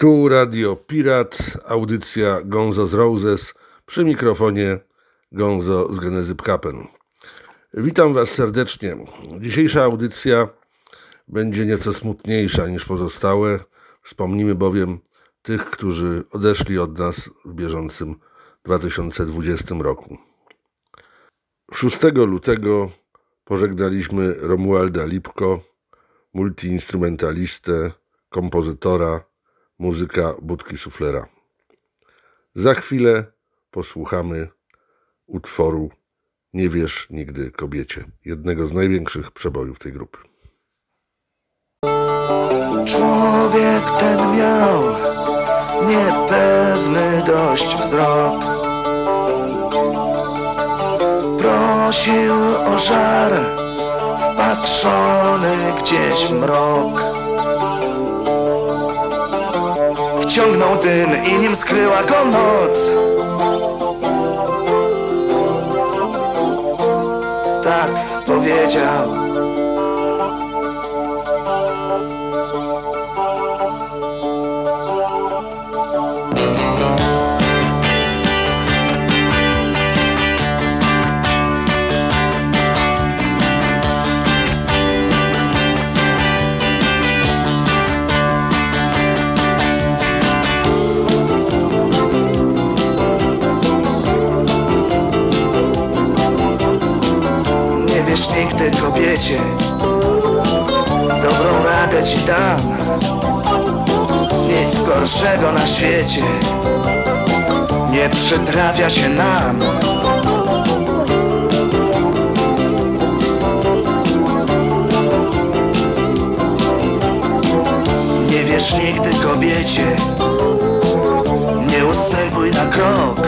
Tu Radio Pirat, audycja Gonzo z Roses, przy mikrofonie Gonzo z Genezy Pkapen. Witam Was serdecznie. Dzisiejsza audycja będzie nieco smutniejsza niż pozostałe. Wspomnimy bowiem tych, którzy odeszli od nas w bieżącym 2020 roku. 6 lutego pożegnaliśmy Romualda Lipko, multiinstrumentalistę, kompozytora, muzyka Budki Suflera. Za chwilę posłuchamy utworu Nie wiesz nigdy kobiecie, jednego z największych przebojów tej grupy. Człowiek ten miał niepewny dość wzrok. Prosił o żar, wpatrzony gdzieś w mrok. Wciągnął dym i nim skryła go noc. Tak powiedział. Kobiecie Dobrą radę ci dam. Nic gorszego na świecie Nie przytrafia się nam. Nie wiesz nigdy kobiecie Nie ustępuj na krok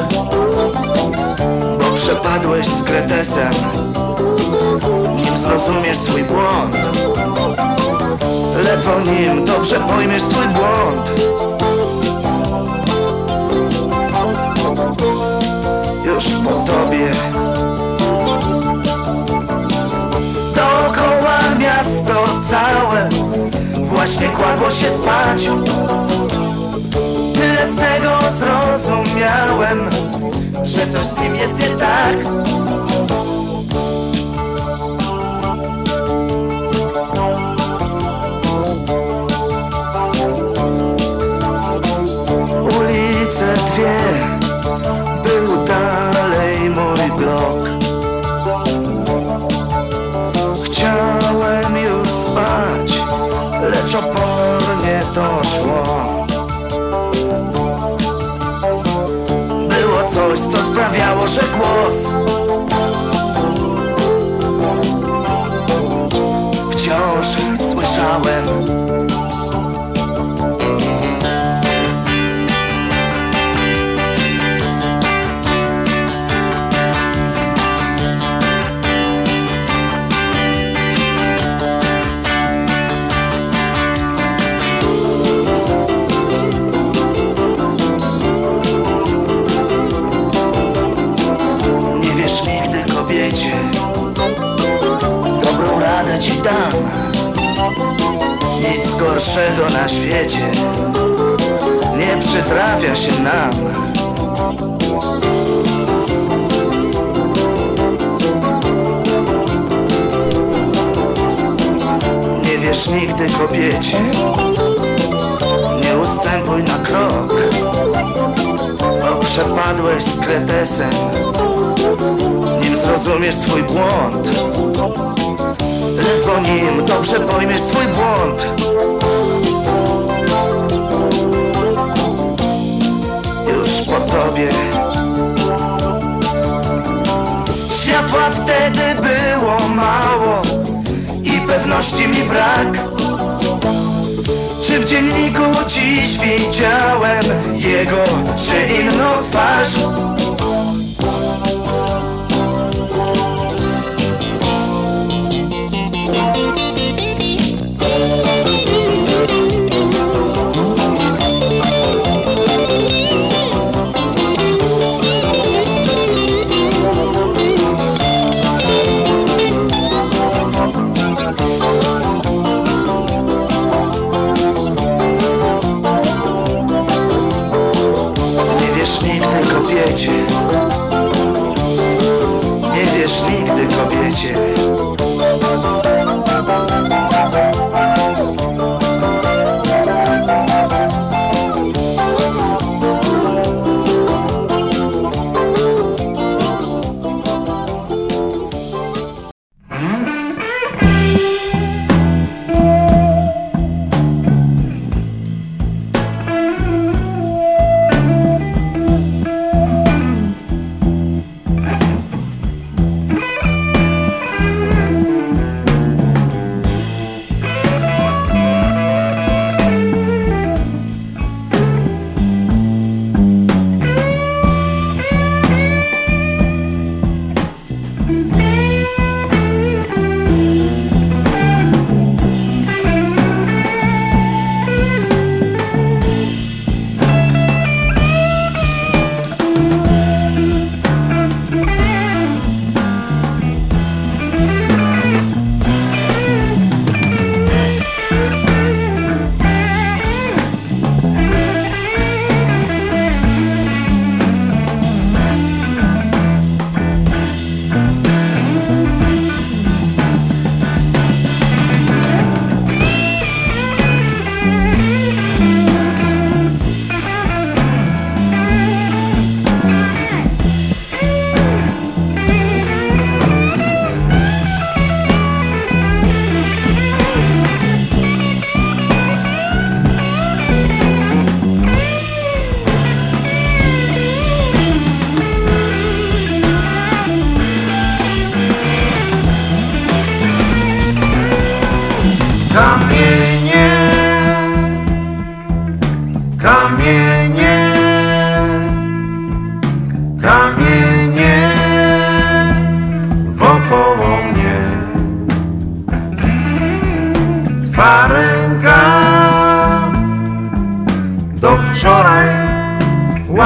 Bo przepadłeś z kretesem zrozumiesz swój błąd. Ledwo nim dobrze pojmiesz swój błąd. Już po tobie. Dookoła miasto całe Właśnie kładło się spać. Tyle z tego zrozumiałem Że coś z nim jest nie tak sprawiało, że głos Wciąż słyszałem Ci dam Nic gorszego na świecie. Nie przytrafia się nam. Nie wiesz nigdy kobiecie Nie ustępuj na krok. Bo przepadłeś z kretesem. Nim zrozumiesz swój błąd Ledwo nim dobrze pojmiesz swój błąd. Już po tobie. Światła wtedy było mało I pewności mi brak. Czy w dzienniku dziś widziałem Jego czy inną twarz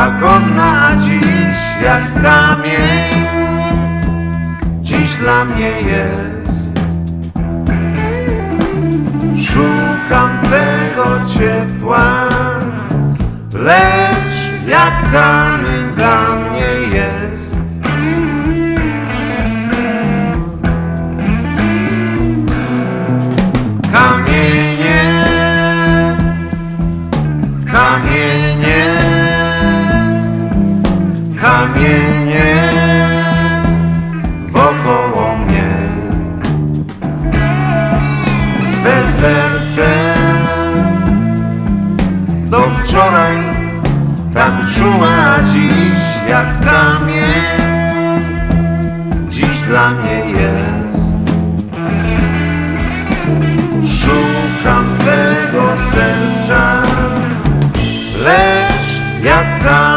łagodna, a dziś jak kamień. Dziś dla mnie jest. Szukam Twego ciepła, lecz jak kamień dla mnie jak kamień. Dziś dla mnie jest. Szukam Twego serca, lecz jak kamień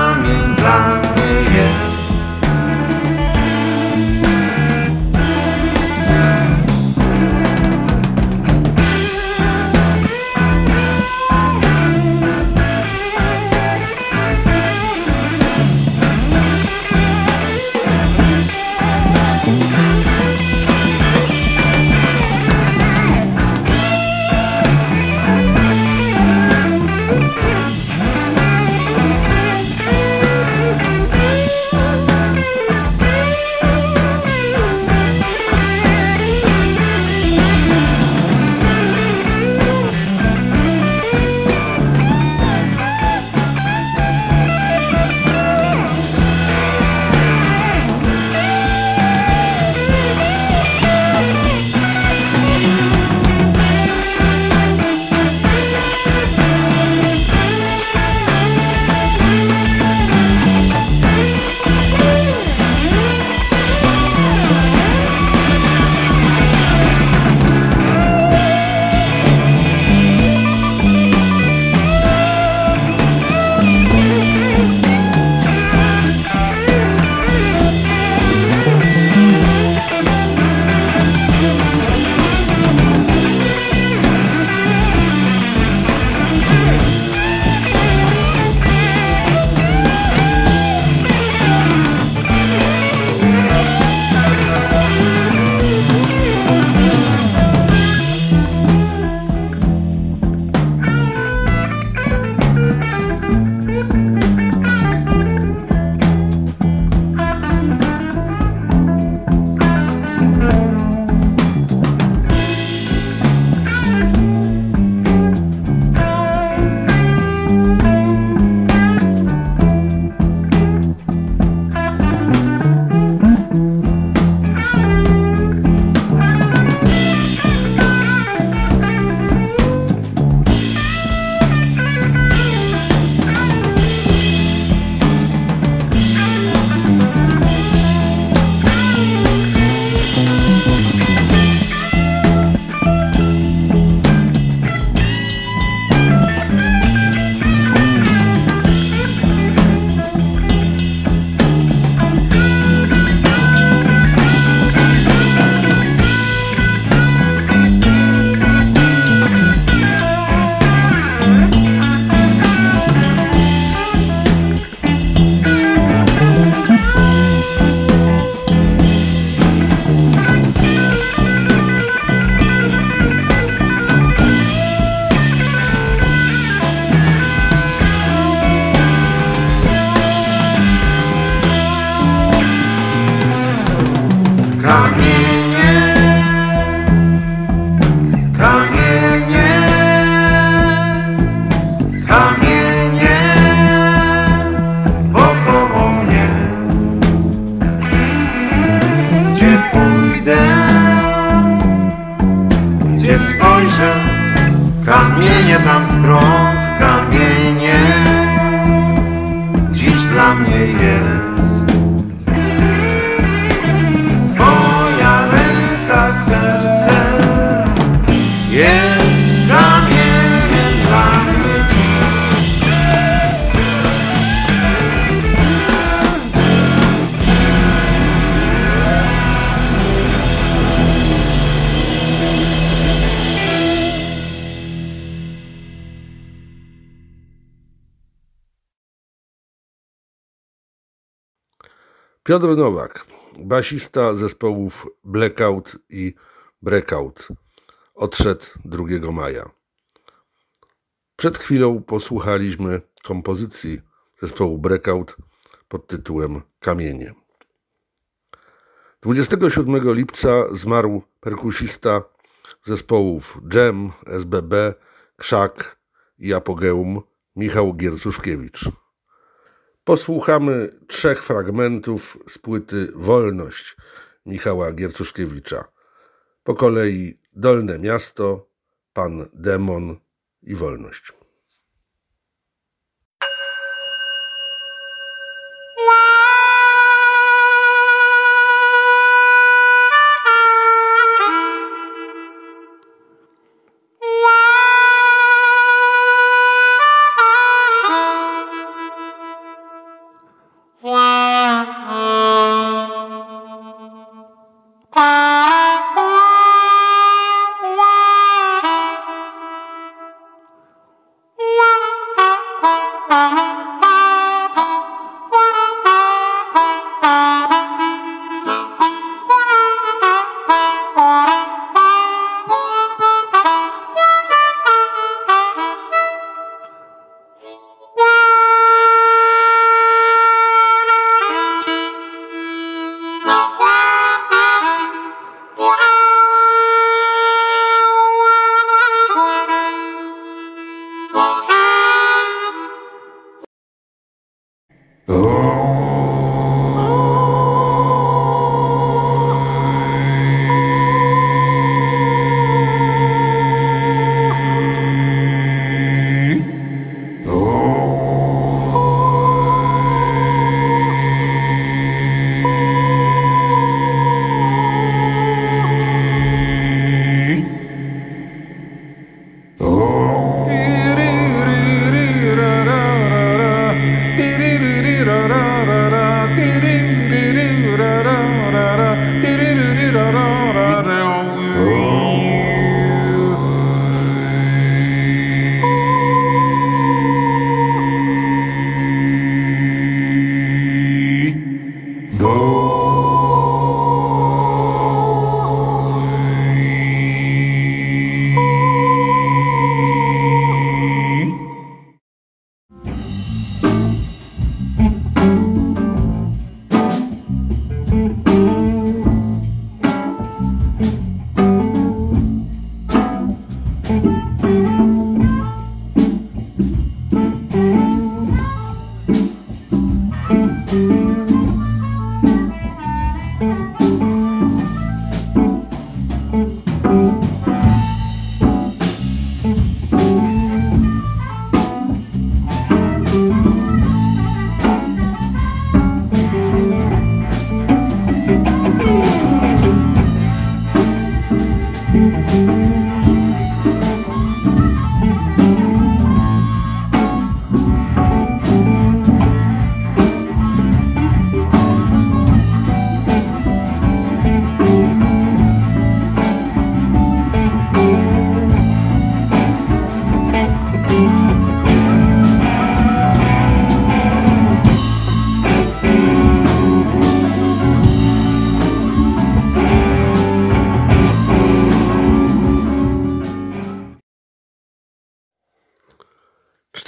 Piotr Nowak, basista zespołów Blackout i Breakout, odszedł 2 maja. Przed chwilą posłuchaliśmy kompozycji zespołu Breakout pod tytułem Kamienie. 27 lipca zmarł perkusista zespołów Jam, SBB, Krzak i Apogeum Michał Giercuszkiewicz. Posłuchamy trzech fragmentów z płyty Wolność Michała Giercuszkiewicza. Po kolei Dolne Miasto, Pan Demon i Wolność.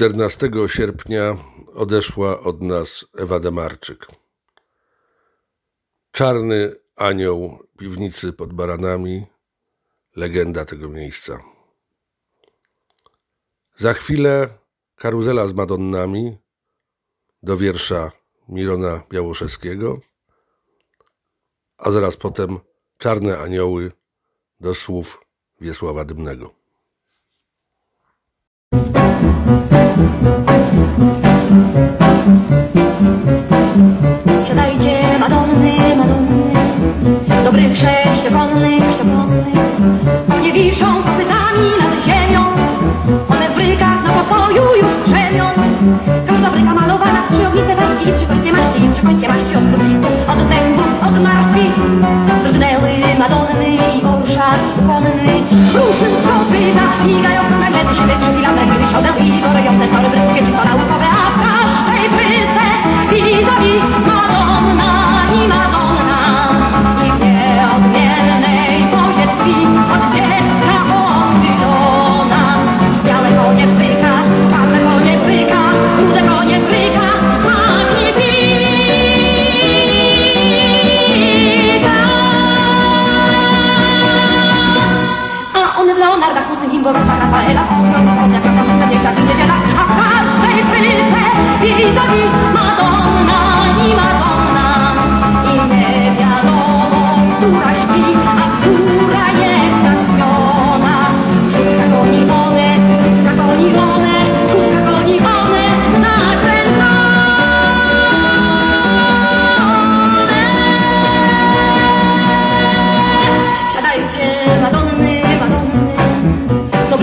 Czternastego sierpnia odeszła od nas Ewa Demarczyk. Czarny anioł piwnicy pod baranami, legenda tego miejsca. Za chwilę karuzela z Madonnami do wiersza Mirona Białoszewskiego, a zaraz potem Czarne anioły do słów Wiesława Dymnego. Siadajcie, Madonny, Madonny, dobrych sześciokonnych, sześciokonnych. Konie wiszą kopytami nad ziemią, one w brykach na postoju już krzemią. Każda bryka malowana trzy ogniste warki i trzy końskie maści, i trzy końskie maści od sufitu, od dębu, od martwi. Drgnęły Madonny i orszak konny, niczym kropiwa Migają magnety, śledczy, filatre, gry, siodeł i gorejące cory Wreszcie czysto naukowe, a w każdej bryce Widzowi Madonna i Madonna. I w nieodmiennej pozie tkwi od dziecka Domingo, Roma, Rafaela, Ombro, Pochodnia, Katastrofa, Nieszczak i Niedziela i na każdej płycie Madonna i Madonna. I nie wiadomo, która śpi, a która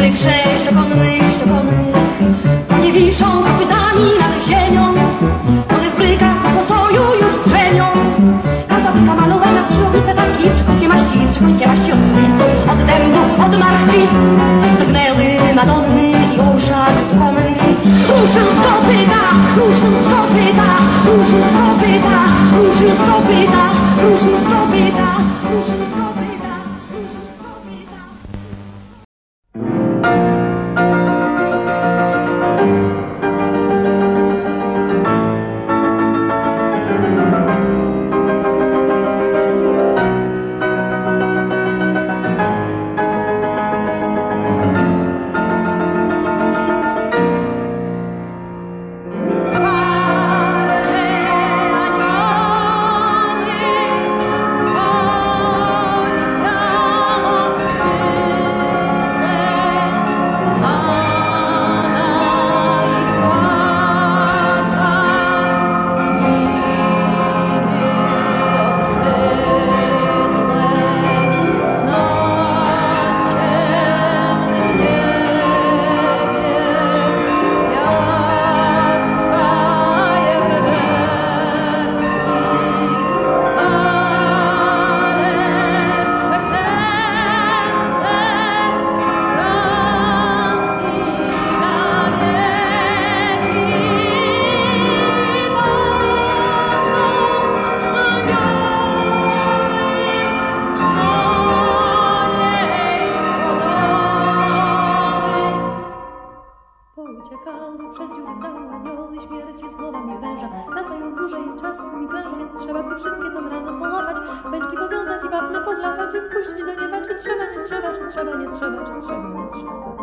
Dobrych sześciokonnych, sześciokonnych Konie wiszą kopytami nad ziemią. One w brykach po postoju już drzemią Każda bryka malowana w trzy ogniste barki Trzy końskie maści, trzy końskie maści od krwi Od dębu, od marchwi. Drgnęły Madonny i orszak konny Ruszył z kopyta, ruszył z kopyta Ruszył z kopyta, ruszył z kopyta Ruszył mi krążą, więc trzeba by wszystkie tym razem połapać Pęczki powiązać i wapno poglatać i wpuścić do nieba Czy trzeba, nie trzeba, czy trzeba, nie trzeba, czy trzeba, nie trzeba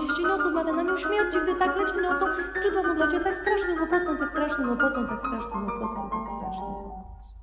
czterdzieści nosów, ma ten anioł śmierci, gdy tak leci nocą. Skrzydła mu w locie tak strasznie łopocą, tak strasznie łopocą, tak strasznie łopocą, tak strasznie łopocą.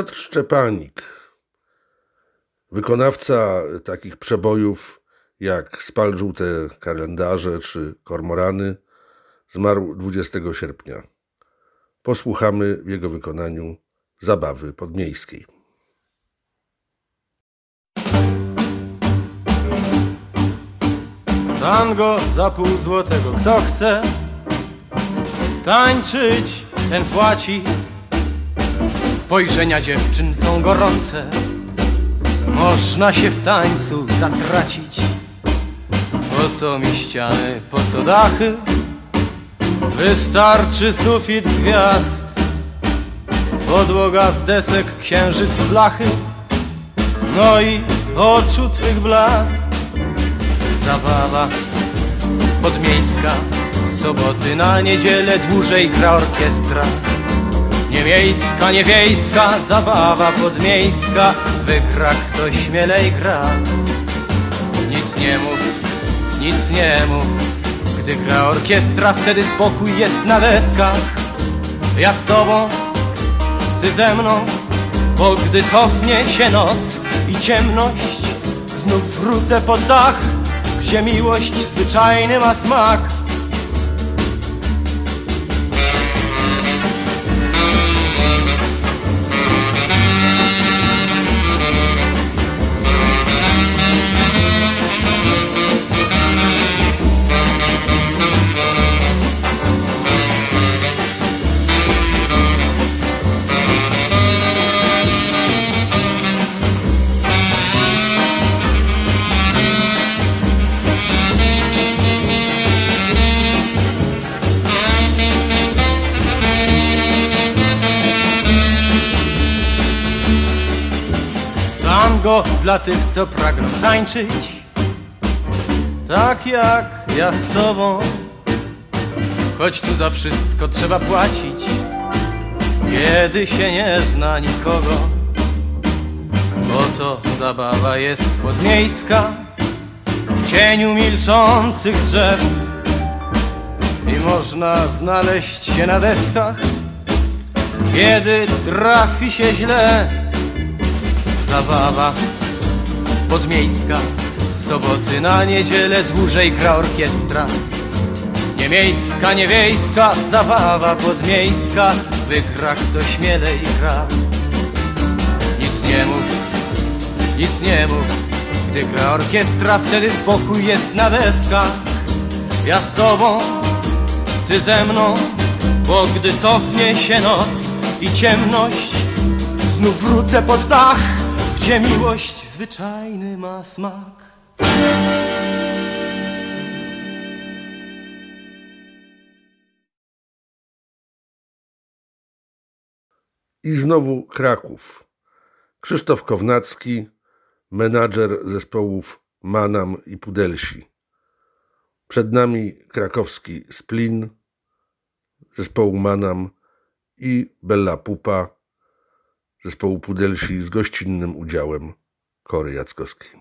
Piotr Szczepanik, wykonawca takich przebojów jak Spal żółte kalendarze czy Kormorany, zmarł 20 sierpnia. Posłuchamy w jego wykonaniu zabawy podmiejskiej. Tango za pół złotego. Kto chce tańczyć, ten płaci. Spojrzenia dziewczyn są gorące. Można się w tańcu zatracić. Po co mi ściany, po co dachy? Wystarczy sufit gwiazd. Podłoga z desek, księżyc z blachy. No i oczu twych blask zabawa podmiejska soboty na niedzielę dłużej gra orkiestra Nie miejska, nie wiejska, zabawa podmiejska. Wygra kto śmielej gra. Nic nie mów, nic nie mów. Gdy gra orkiestra, wtedy spokój jest na deskach. Ja z tobą, ty ze mną Bo gdy cofnie się noc i ciemność Znów wrócę pod dach. Gdzie miłość zwyczajny ma smak. Tango dla tych, co pragną tańczyć. Tak jak ja z tobą. Choć tu za wszystko trzeba płacić. Kiedy się nie zna nikogo Bo to zabawa jest podmiejska W cieniu milczących drzew I można znaleźć się na deskach. Kiedy trafi się źle zabawa. Podmiejska soboty na niedzielę dłużej gra orkiestra. Nie miejska, nie wiejska, zabawa podmiejska. Wygra kto śmielej gra Nic nie mów, nic nie mów. Gdy gra orkiestra, wtedy spokój jest na deskach Ja z tobą, ty ze mną Bo gdy cofnie się noc i ciemność Znów wrócę pod dach gdzie miłość zwyczajny ma smak. I znowu Kraków. Krzysztof Kownacki, menadżer zespołów Manam i Pudelsi. Przed nami krakowski Splin, zespołu Manam i Bella Pupa, zespołu Pudelsi z gościnnym udziałem Kory Jackowskiej.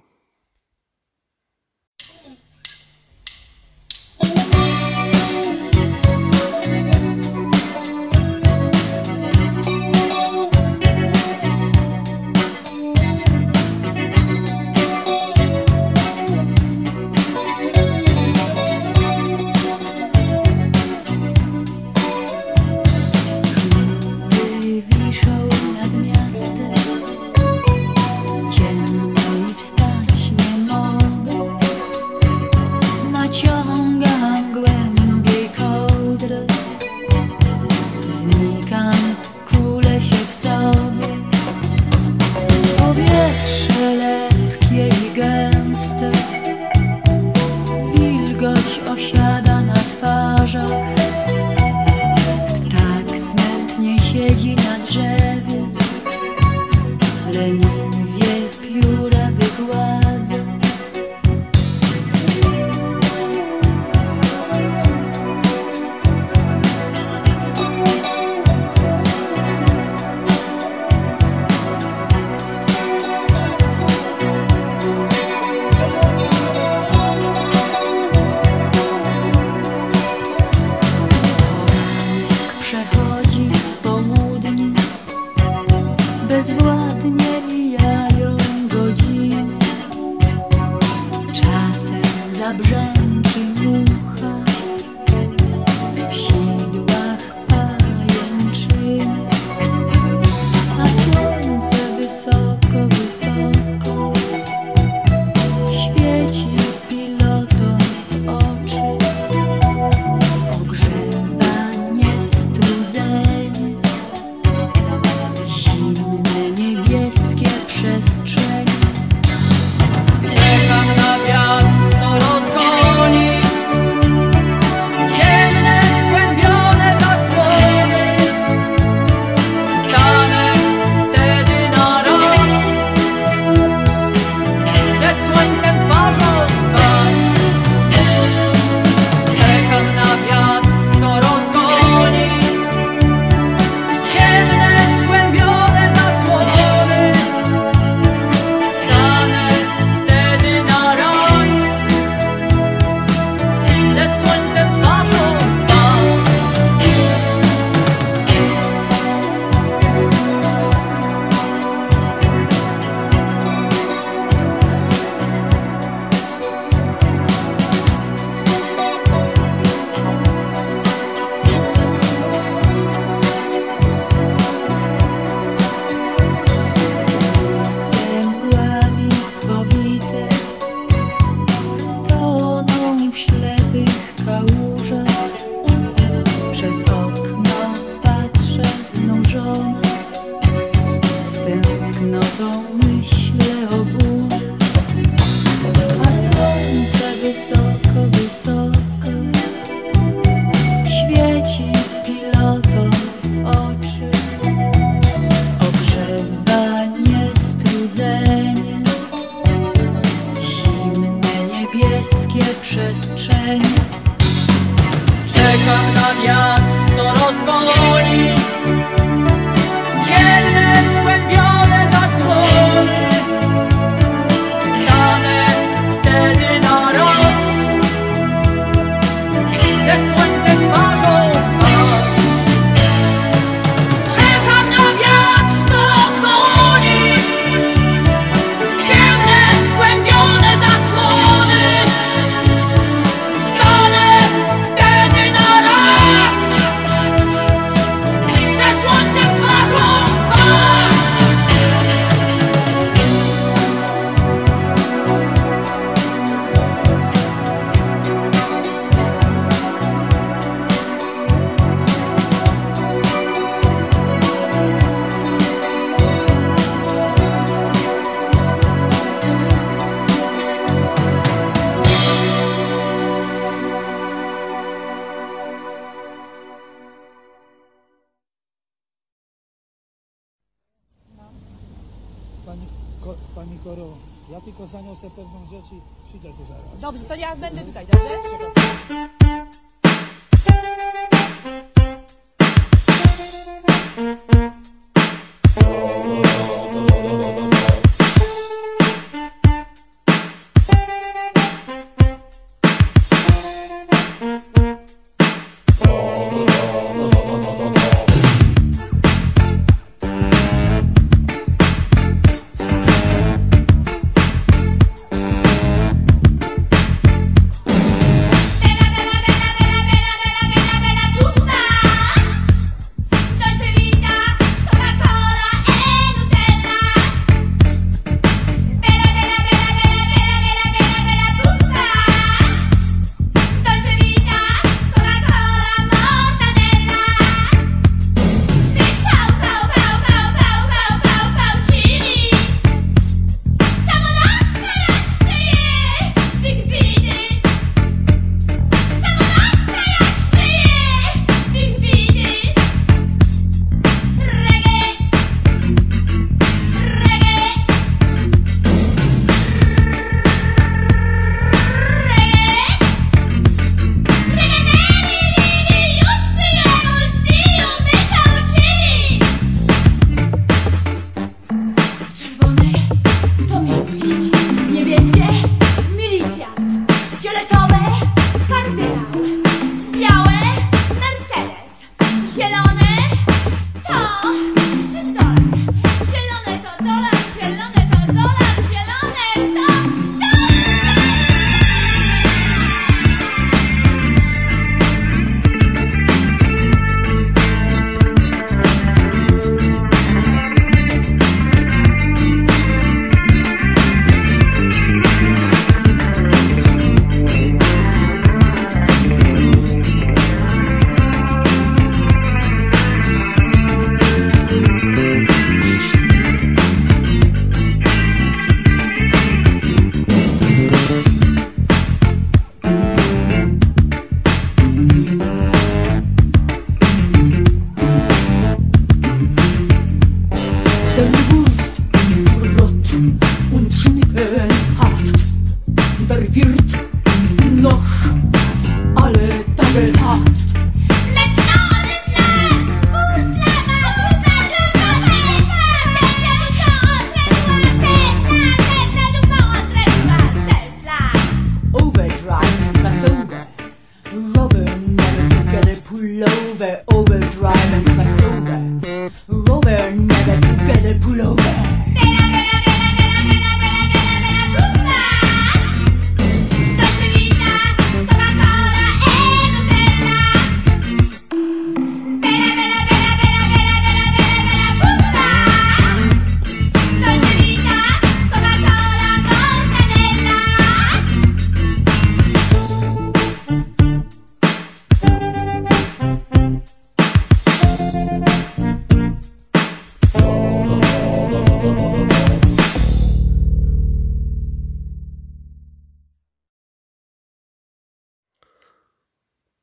zaniosę pewną rzecz i przyjdę tu zaraz. Dobrze, to ja będę tutaj, dobrze?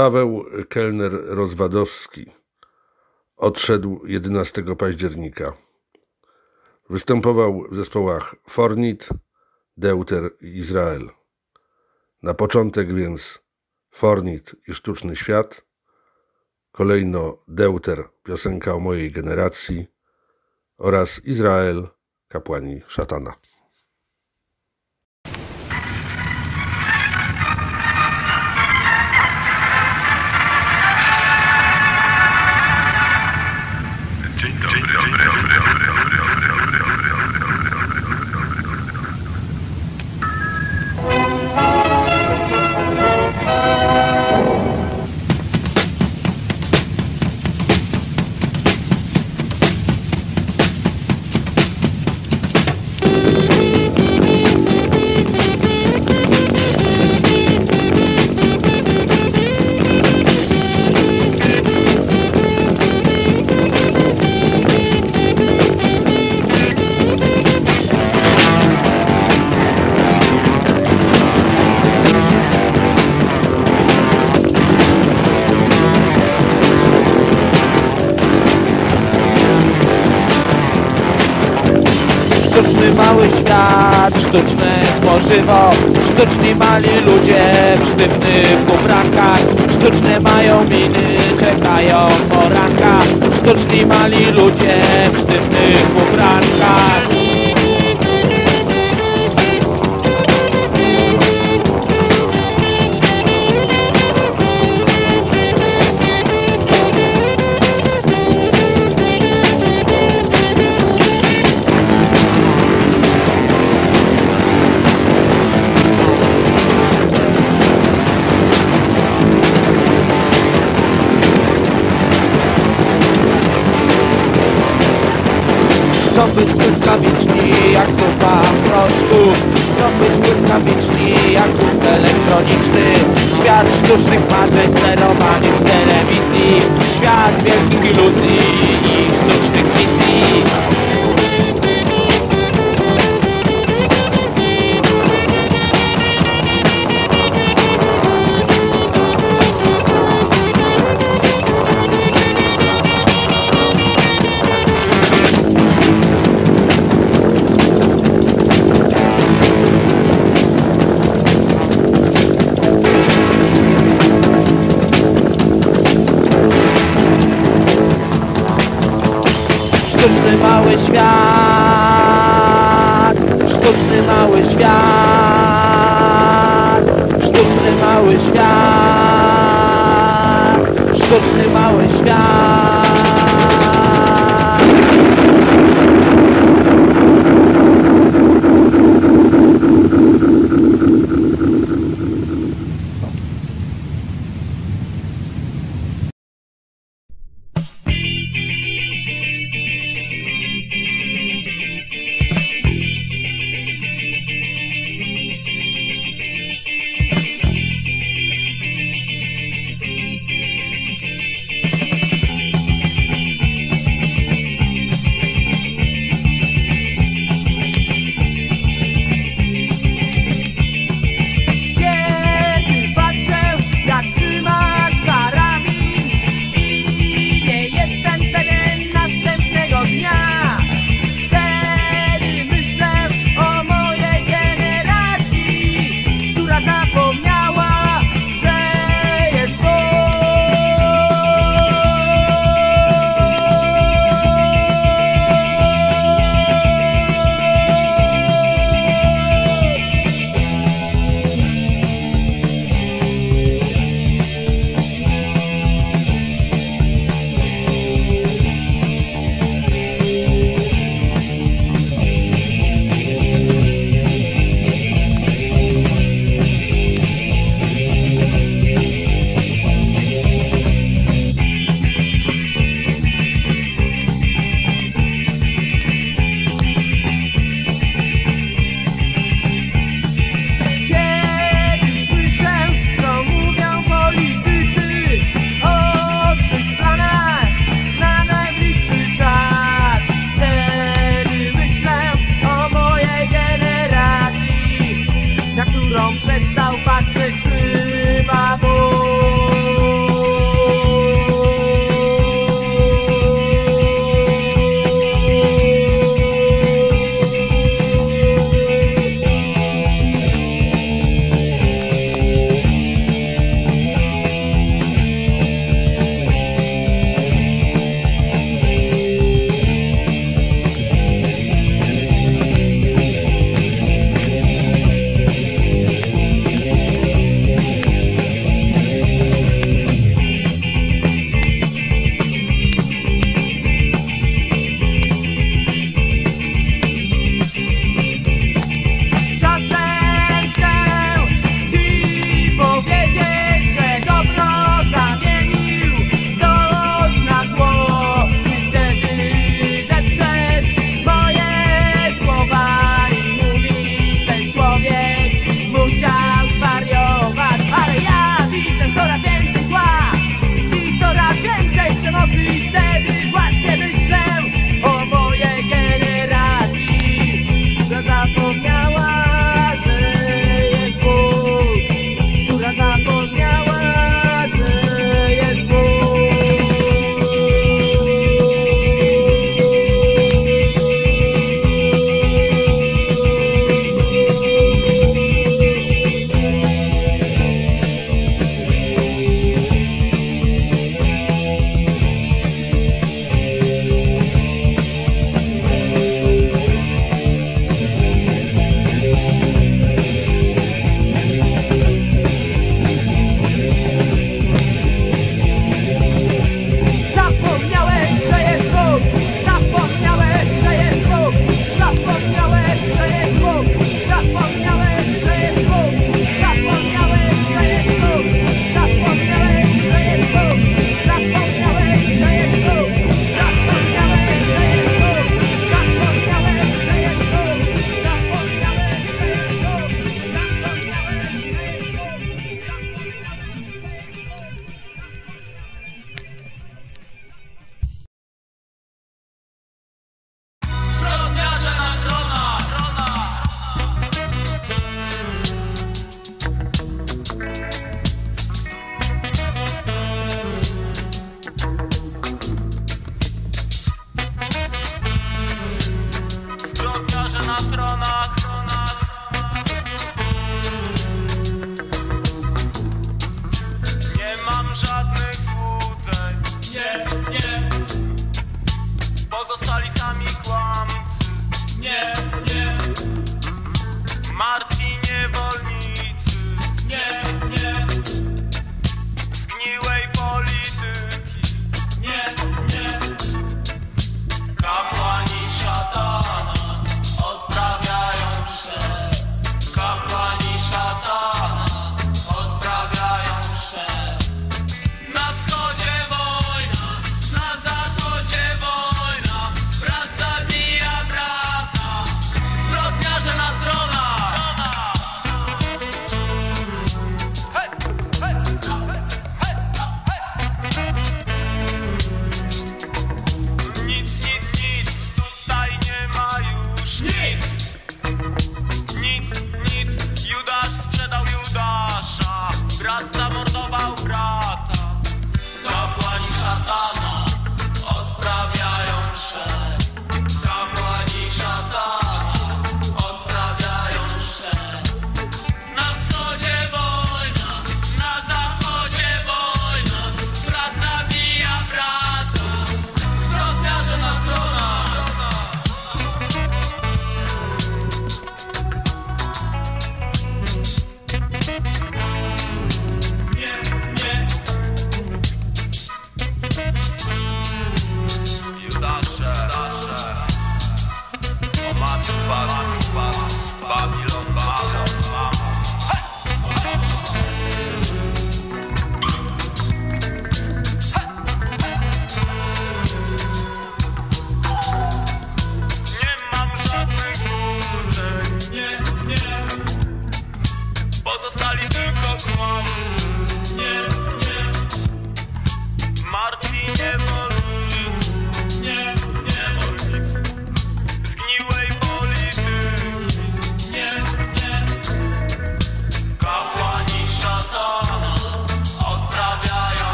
Paweł Kelner-Rozwadowski odszedł 11 października. Występował w zespołach Fornit, Deuter i Izrael. Na początek więc Fornit i Sztuczny Świat, kolejno Deuter, piosenka o mojej generacji oraz Izrael, kapłani szatana. Sztywnych ubrankach Sztuczne mają miny, czekają poranka. Sztuczni mali ludzie w sztywnych sztucznych marzeń sterowany w telewizji. Świat wielkich iluzji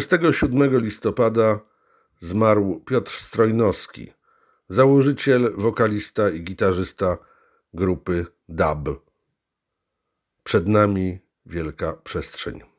27 listopada zmarł Piotr Strojnowski, założyciel, wokalista i gitarzysta grupy DAB. Przed nami wielka przestrzeń.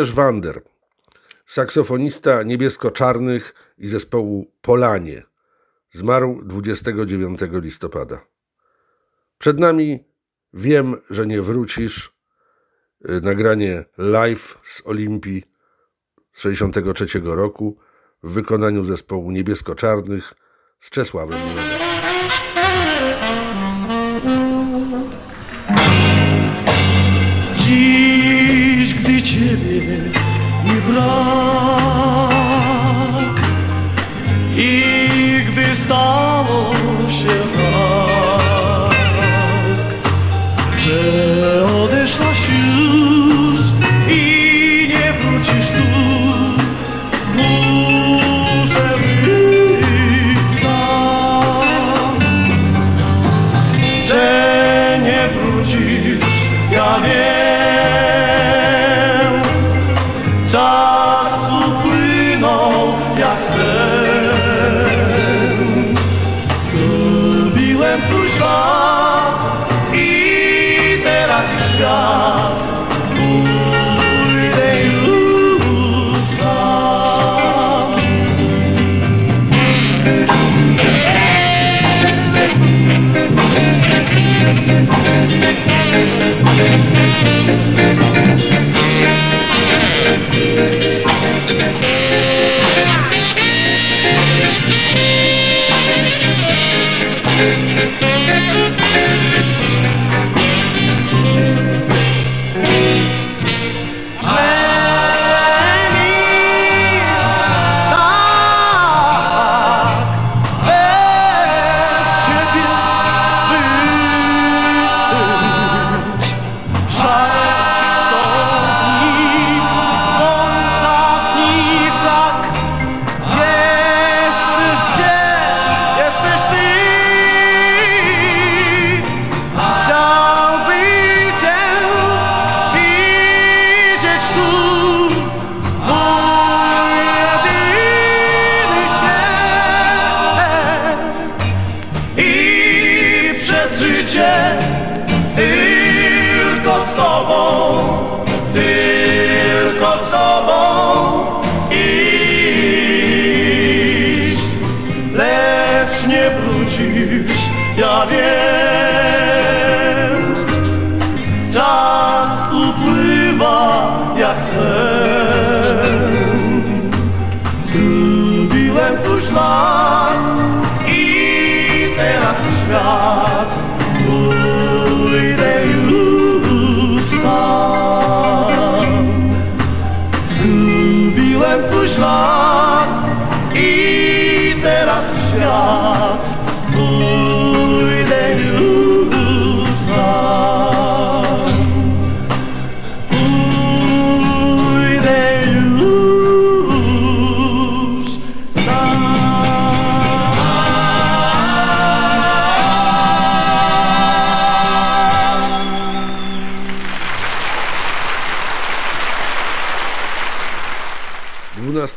Kazimierz Wander, saksofonista niebiesko-czarnych i zespołu Polanie. Zmarł 29 listopada. Przed nami Wiem, że nie wrócisz. Y, nagranie live z Olimpii z 63 roku w wykonaniu zespołu niebiesko-czarnych z Czesławem Milenem. grow.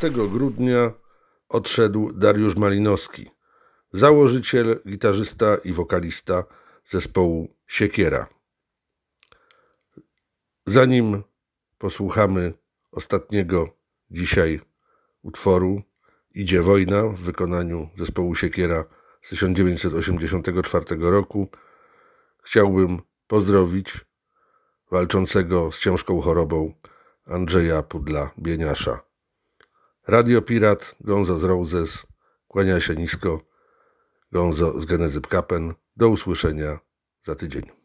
15 grudnia odszedł Dariusz Malinowski, założyciel, gitarzysta i wokalista zespołu Siekiera. Zanim posłuchamy ostatniego dzisiaj utworu Idzie wojna w wykonaniu zespołu Siekiera z 1984 roku, chciałbym pozdrowić walczącego z ciężką chorobą Andrzeja Pudla-Bieniasza. Radio Pirat, Gonzo z Roses, kłania się nisko, Gonzo z Genezy Kapen. Do usłyszenia za tydzień.